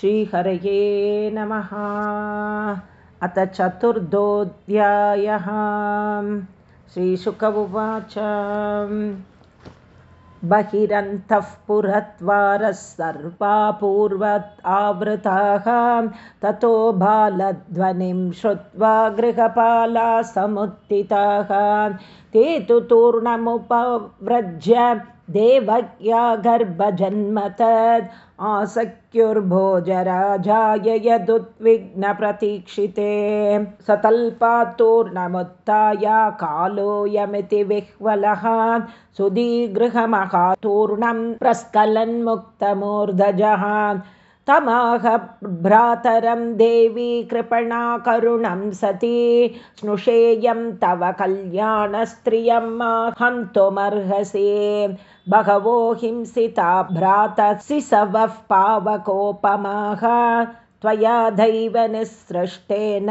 श्रीहरये नमः। अथ चतुर्दोऽध्यायः। श्रीशुक उवाच बहिरन्तः पुरत्वारः सर्वा पूर्वत् आवृताः। ततो बालध्वनिं श्रुत्वा गृहपाला समुत्थिताः ते तु तूर्णमुपव्रज्य देवज्ञा गर्भजन्मतद् आसक्युर्भोजराजाय यदुद्विग्नप्रतीक्षिते। सतल्पात्तूर्णमुत्थाया कालोऽयमिति विह्वलः सुदीगृहमहातूर्णं प्रस्खलन्मुक्तमूर्धजः तमाह भ्रातरं देवी कृपणा करुणं सती। स्नुषेयं तव कल्याणस्त्रियं हन्तुमर्हसे बहवो हिंसिता भ्रातसि स वः पावकोपमाः त्वया दैव निःसृष्टेन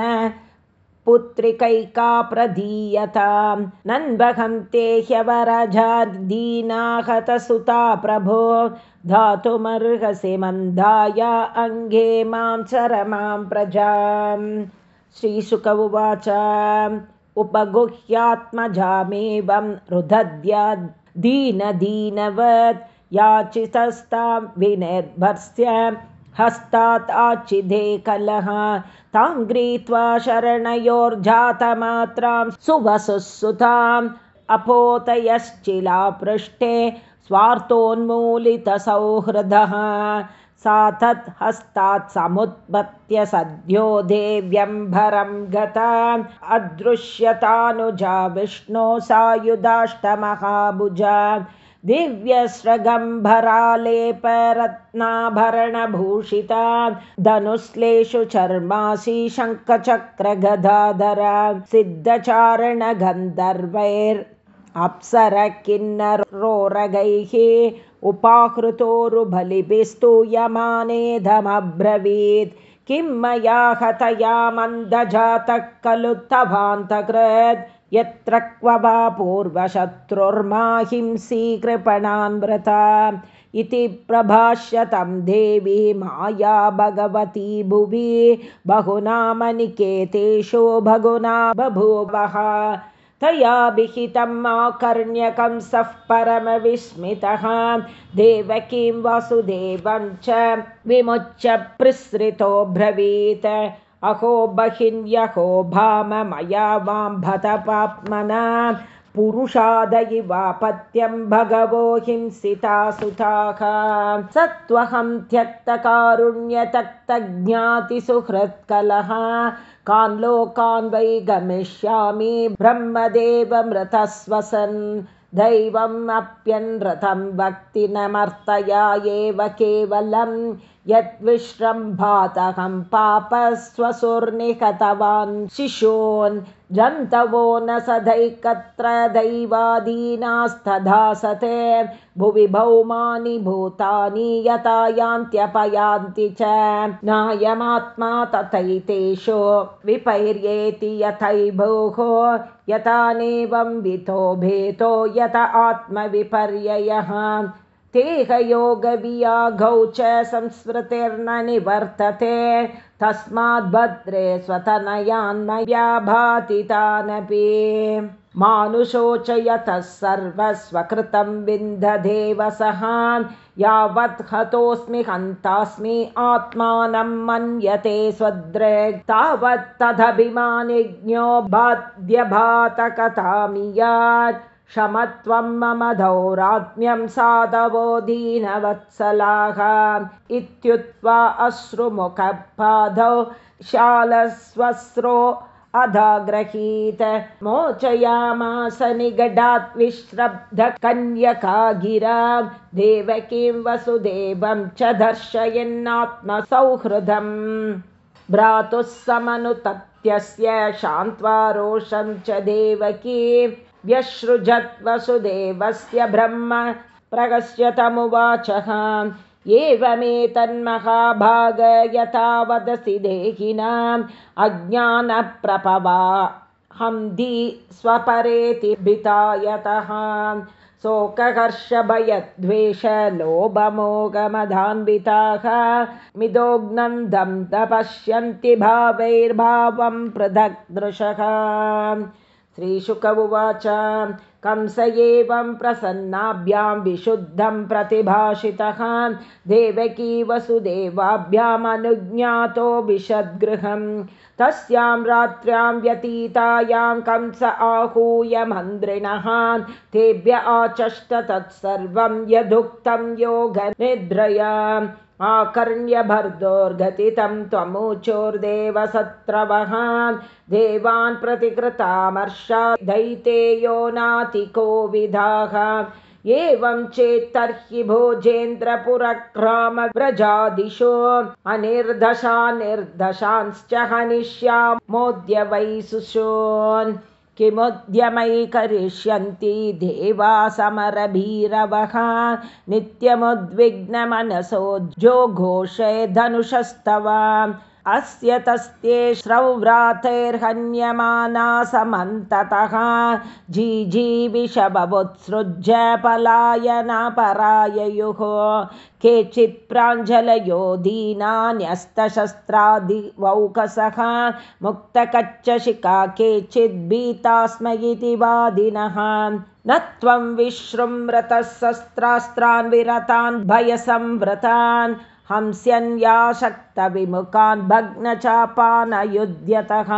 पुत्रिकैका प्रदीयतां नन्वहं ते ह्यवरजादीनाहतसुता प्रभो। धातुमर्हसि मन्दाया अङ्गे मां चरमां प्रजां श्रीशुक उवाच। उपगुह्यात्मजामेवं रुदध्या दीनदीनवत् याचितस्तां विनिर्भर्स्य हस्तात् आचिदे कलः तां गृहीत्वा शरणयोर्जातमात्रां सुवसुसुताम् अपोतयश्चिला पृष्ठे स्वार्थोन्मूलितसौहृदः। सा तत् हस्तात् समुत्पत्य सद्यो देव्यम्भरं गता। अदृश्यतानुजा विष्णो सायुधाष्टमहाभुजा दिव्यस्रगम्भरालेपरत्नाभरणभूषिता धनुश्लेषु चर्मासि शङ्खचक्रगदाधरा सिद्धचारणगन्धर्वैर् अप्सर किन्नरोरगैः उपाहृतोरुबलिभिस्तूयमानेधमब्रवीत् किं मया हतया मन्दजातः खलु तवान्तकृत् यत्र क्व वा पूर्वशत्रुर्माहिंसी कृपणान्वृता इति प्रभाष्यतं देवी माया भगवती भुवि बहुनामनिकेतेषु भगुना बभूवः। तया विहितम् आकर्ण्यकं सः परमविस्मितः। देवकीं वासुदेवं च विमुच्य प्रसृतो ब्रवीत् अहो बहिन्यहो भाम मया वां भत पाप्मना पुरुषादयिवापत्यं भगवो हिंसिता सुताः। सत्त्वहं त्यक्तकारुण्यतक्तज्ञातिसुहृत्कलः। कान् लोकान् वै गमिष्यामि ब्रह्मदेवमृतस्वसन् दैवम् अप्यनृतं भक्तिनमर्तया एव केवलं यद्विश्रम्भातहं पापस्वसुर्निहतवान् शिशून् जन्तवो न सदैकत्र दैवादीनास्तधासते भुवि भौमानि भूतानि यथा यान्त्यपयान्ति च। नायमात्मा तथैतेषु विपैर्येति यथैभोः यथा नेवं वितो भेतो यत आत्मविपर्ययः देहयोगवियाघौ च संस्मृतिर्न निवर्तते। तस्माद्भद्रे स्वतनयान्मया भाति तानपि मानुषोचयतः सर्वस्वकृतं विन्धदेवसः यावत् हतोऽस्मि हन्तास्मि आत्मानं मन्यते स्वदृक् तावत् तदभिमानिज्ञो बाध्यभातकथामियात् क्षमत्वं मम दौरात्म्यं साधवो दीनवत्सलाः। इत्युक्त्वा अश्रुमुखपादौ शालस्वस्रो अधाग्रहीत। मोचयामास निगडात् विश्रब्धकन्यका गिरा देवकीं वसुदेवं च दर्शयन्नात्मसौहृदम्। भ्रातुः समनुतत्यस्य शान्त्वा रोषं च देवकी व्यसृजत् वसुदेवस्य ब्रह्म प्रगस्यतमुवाचः एवमेतन्महाभाग यथा वदसि देहिनाम् अज्ञानप्रपवा हं स्वपरेति भिता यतः शोकहर्षभयद्वेषलोभमोगमधान्विताः मिदोग्नन्दं न पश्यन्ति भावैर्भावं पृथग्दृशः श्रीशुक उवाच कंस एवं प्रसन्नाभ्यां विशुद्धं प्रतिभाषितः। देवकी वसुदेवाभ्यामनुज्ञातो विशद्गृहं तस्यां रात्र्यां व्यतीतायां कंस आहूय मन्त्रिणः। तेभ्य आचष्ट तत्सर्वं यदुक्तं योगनिद्रया आकर्ण्यभर्दोर्गतितं त्वमुचोर्देवसत्रवः देवान् प्रतिकृतामर्षा दैतेयो नातिकोविधाः एवं चेत्तर्हि भोजेन्द्रपुरक्रामव्रजादिशो अनिर्दशा निर्दशांश्च हनिष्यामोद्य वैसुषोन् किमुद्यमै करिष्यन्ति देवा समरभीरवः नित्यमुद्विग्नमनसो जो धनुषस्तव अस्य तस्ते श्रौव्रातैर्हन्यमाना समन्ततः जीजीविषभवुत्सृज्य पलायनपराययुः। केचित् प्राञ्जलयो दीनान्यस्तशस्त्रादिवौकसः। मुक्तकच्चशिका केचिद्भीता स्म इति वादिनः। न त्वं विश्रुम्रतः शस्त्रास्त्रान् विरतान् भयसंव्रतान् हंस्यन्याशक्तविमुखान् भग्नचापानयुध्यतः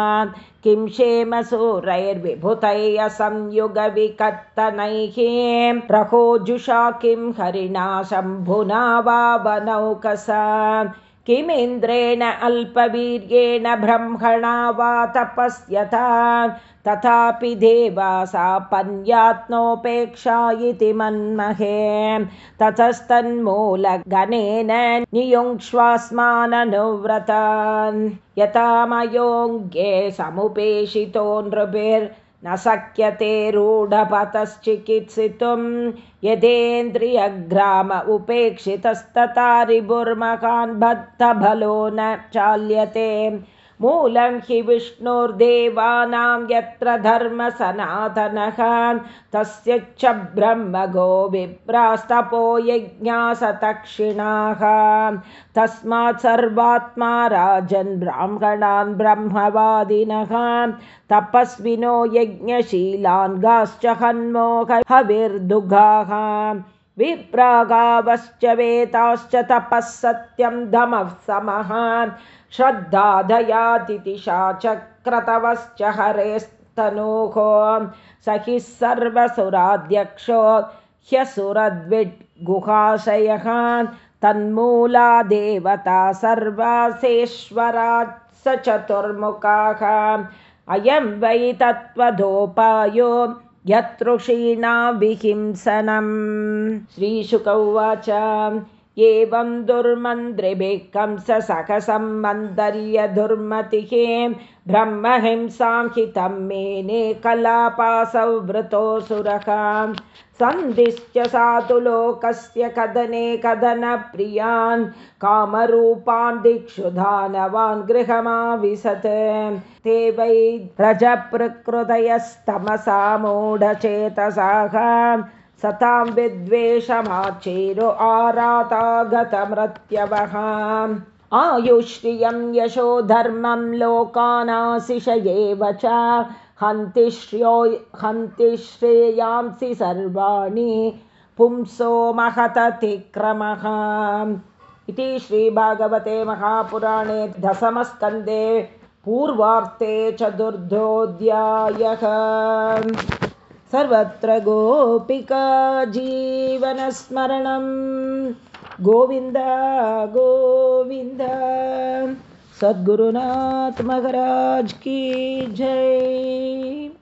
किं क्षेमसूरैर्विभुतैः प्रहोजुषा किं हरिणा शम्भुना वा वनौकसा किमिन्द्रेण अल्पवीर्येण ब्रह्मणा वा तपस्यता तथापि देवासापन्यात्नोपेक्षा इति मन्महे। ततस्तन्मूलगणेन नियुङ्क्ष्वास्माननुव्रतान्। यथा मयोऽङ्गे समुपेशितो नृभिर्न शक्यते रूढपतश्चिकित्सितुं यदेन्द्रियग्राम उपेक्षितस्तथा रिभुर्मकान् बद्धबलो न चाल्यते मूलं हि विष्णुर्देवानां यत्र धर्मसनातनः तस्य च ब्रह्म गो विप्रास्तपो यज्ञासतक्षिणाः तस्मात् सर्वात्मा राजन् ब्राह्मणान् ब्रह्मवादिनः तपस्विनो यज्ञशीलान् गाश्च हन्मोह हविर्दुघाः विप्रागावश्च वेताश्च तपः सत्यं धमः समः श्रद्धादयातितिशा चक्रतवश्च हरेस्तनोः। स हि सर्वसुराध्यक्षो ह्यसुरद्विड्गुहाशयः तन्मूला देवता सर्वासेश्वरा स चतुर्मुखाः। अयं वै तत्त्वधोपायो यतृषीणा विहिंसनम् श्रीशुक उवाच एवं दुर्मन्त्रिभिः कंस सकसम्मन्दर्य दुर्मतिः ब्रह्महिंसां हितं मेने कलापासौ वृतोऽसुरः सन्धिश्च सातु लोकस्य कदने कदनप्रियान् कामरूपान् दिक्षु दानवान् गृहमाविशत्। ते वै रजप्रकृतयस्तमसा मूढचेतसाः। सतां विद्वेषमाचेरो आरातागतमृत्यवः। आयुश्रियं यशो धर्मं लोकानाशिष एव च हन्ति श्रियो हन्ति श्रेयांसि सर्वाणि पुंसो महततिक्रमः। इति श्रीभागवते महापुराणे दशमस्कन्दे पूर्वार्ते चतुर्धोऽध्यायः सर्वत्र गोपिका जीवनस्मरणं गोविन्द गोविन्द सद्गुरुनाथ की जय